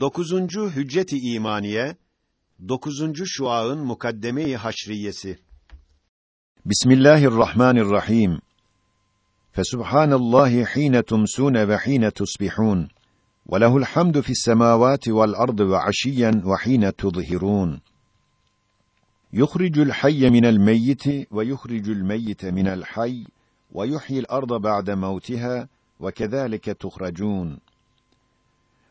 Dokuzuncu Hücceti İmaniye, dokuzuncu şuağın mukaddeme-i haşriyesi. Bismillahirrahmanirrahim. Fesubhanallahi hine tumsune ve hine tusbihun. Ve lehul hamdu fis semavati vel ardı ve aşiyyen ve hine tudhirun. Yuhricul hayye minel meyyiti ve yuhricul meyyite minel hayy ve yuhyil arda ba'de mevtiha ve.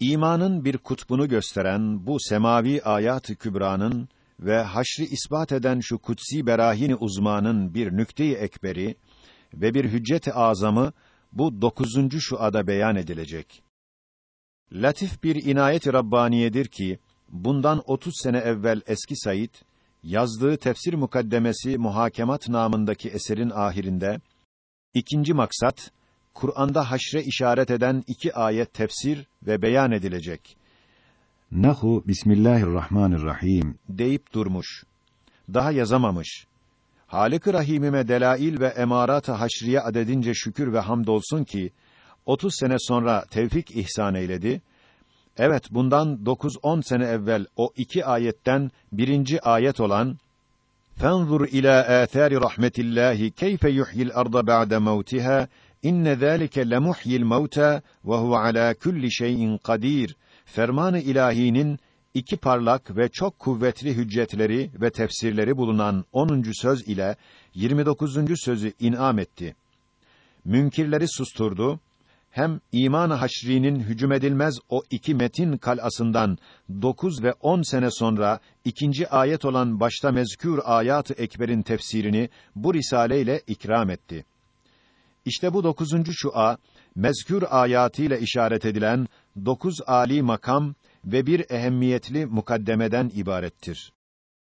İmanın bir kutbunu gösteren bu semavi ayat-ı kübranın ve haşri ispat eden şu kutsi berahini uzmanın bir nükte-i ekberi ve bir hüccet-i azamı bu dokuzuncu şu ada beyan edilecek. Latif bir inayet-i Rabbaniyedir ki, bundan otuz sene evvel eski Said, yazdığı tefsir mukaddemesi muhakemat namındaki eserin ahirinde, ikinci maksat, Kur'an'da haşre işaret eden iki ayet tefsir ve beyan edilecek. Nahu Bismillahirrahmanirrahim deyip durmuş. Daha yazamamış. Halik-i Rahimime delail ve emarat-ı haşriye adedince şükür ve hamdolsun ki 30 sene sonra tevfik ihsan eyledi. Evet, bundan 9-10 sene evvel o iki ayetten birinci ayet olan فَانْظُرْ إِلَى آثَارِ رَحْمَةِ اللّٰهِ كَيْفَ يُحْيِي الْأَرْضَ بَعْدَ مَوْتِهَا İnne zâlike lemuhyil mevta ve huve alâ kulli şeyin kadir. Ferman-ı ilahinin iki parlak ve çok kuvvetli hüccetleri ve tefsirleri bulunan 10. söz ile 29. sözü inam etti. Münkirleri susturdu. Hem iman-ı haşrinin hücum edilmez o iki metin kalasından 9 ve 10 sene sonra ikinci ayet olan başta mezkür ayat-ı ekberin tefsirini bu risale ikram etti. İşte bu dokuzuncu şua, mezkür ayatıyla işaret edilen dokuz âli makam ve bir ehemmiyetli mukaddemeden ibarettir.